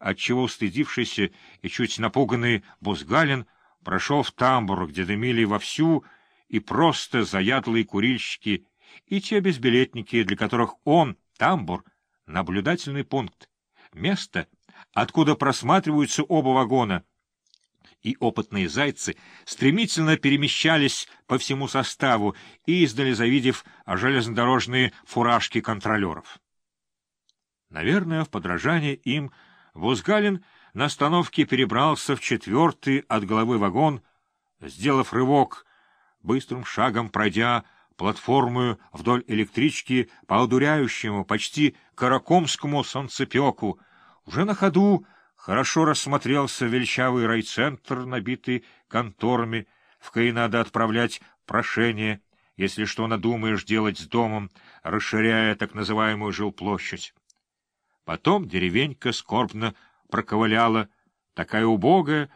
отчего устыдившийся и чуть напуганный Бузгалин прошел в тамбур, где дымили вовсю и просто заядлые курильщики, и те безбилетники, для которых он, тамбур, наблюдательный пункт, место, откуда просматриваются оба вагона, и опытные зайцы стремительно перемещались по всему составу, и издали завидев железнодорожные фуражки контролеров. Наверное, в подражание им Бузгалин на остановке перебрался в четвертый от головы вагон, сделав рывок, быстрым шагом пройдя платформу вдоль электрички по одуряющему, почти каракомскому солнцепеку. Уже на ходу хорошо рассмотрелся величавый райцентр, набитый конторами, в кое надо отправлять прошение, если что надумаешь делать с домом, расширяя так называемую жилплощадь. Потом деревенька скорбно проковыляла, такая убогая,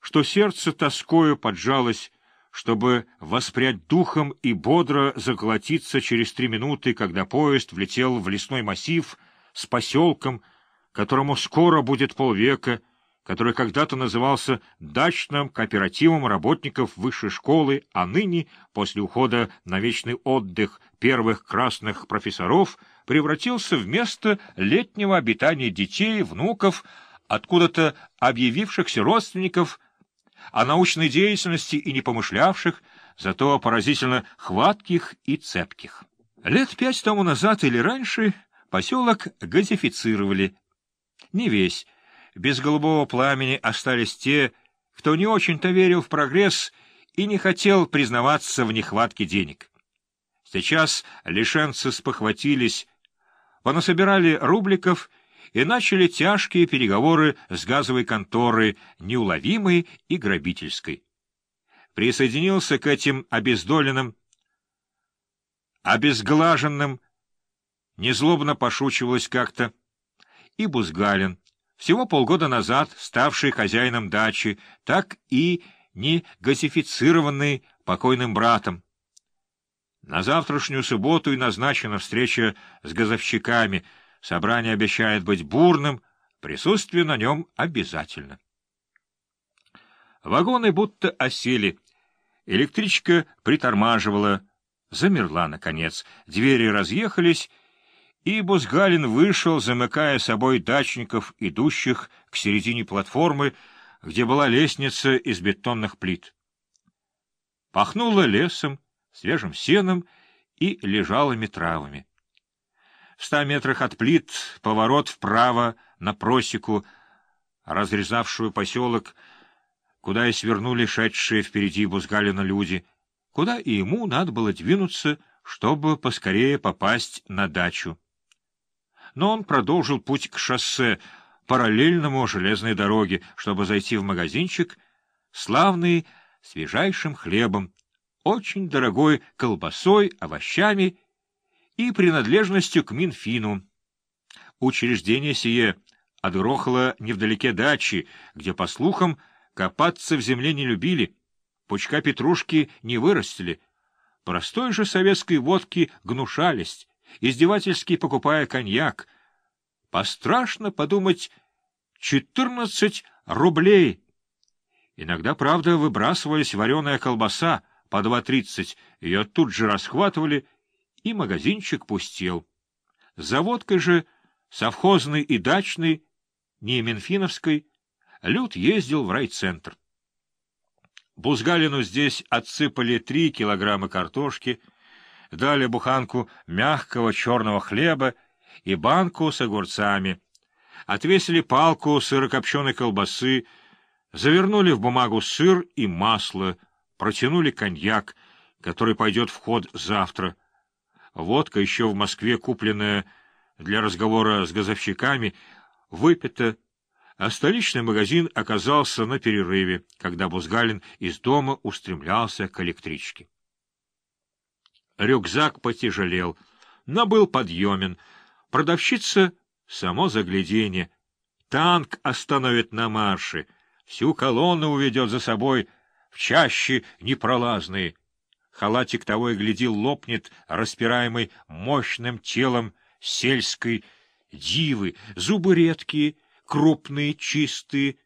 что сердце тоскою поджалось, чтобы воспрять духом и бодро заколотиться через три минуты, когда поезд влетел в лесной массив с поселком, которому скоро будет полвека, который когда-то назывался дачным кооперативом работников высшей школы, а ныне, после ухода на вечный отдых первых красных профессоров, превратился в место летнего обитания детей, внуков, откуда-то объявившихся родственников, о научной деятельности и не помышлявших, зато поразительно хватких и цепких. Лет пять тому назад или раньше поселок газифицировали. Не весь, без голубого пламени остались те, кто не очень-то верил в прогресс и не хотел признаваться в нехватке денег. Сейчас лишенцы спохватились, понасобирали рубликов и начали тяжкие переговоры с газовой конторой, неуловимой и грабительской. Присоединился к этим обездоленным, обезглаженным, незлобно пошучивалось как-то, и Бузгалин, всего полгода назад ставший хозяином дачи, так и не газифицированный покойным братом. На завтрашнюю субботу и назначена встреча с газовщиками. Собрание обещает быть бурным, присутствие на нем обязательно. Вагоны будто осели. Электричка притормаживала, замерла, наконец. Двери разъехались, и Бузгалин вышел, замыкая собой дачников, идущих к середине платформы, где была лестница из бетонных плит. Пахнуло лесом, свежим сеном и лежалыми травами. В ста метрах от плит поворот вправо на просеку, разрезавшую поселок, куда и свернули шедшие впереди Бузгалина люди, куда и ему надо было двинуться, чтобы поскорее попасть на дачу но он продолжил путь к шоссе, параллельному железной дороге, чтобы зайти в магазинчик, славный свежайшим хлебом, очень дорогой колбасой, овощами и принадлежностью к Минфину. Учреждение сие отгрохало невдалеке дачи, где, по слухам, копаться в земле не любили, пучка петрушки не вырастили, простой же советской водки гнушались, издевательски покупая коньяк. Пострашно подумать, четырнадцать рублей. Иногда, правда, выбрасывались вареная колбаса по два тридцать, ее тут же расхватывали, и магазинчик пустел. За водкой же, совхозной и дачной, не Менфиновской, Люд ездил в райцентр. Бузгалину здесь отсыпали три килограмма картошки — дали буханку мягкого черного хлеба и банку с огурцами, отвесили палку сырокопченой колбасы, завернули в бумагу сыр и масло, протянули коньяк, который пойдет в ход завтра. Водка, еще в Москве купленная для разговора с газовщиками, выпита, а столичный магазин оказался на перерыве, когда Бузгалин из дома устремлялся к электричке. Рюкзак потяжелел, но был подъемен. Продавщица — само загляденье. Танк остановит на марше, всю колонну уведет за собой в чаще непролазные. Халатик того и глядел лопнет, распираемый мощным телом сельской дивы, зубы редкие, крупные, чистые,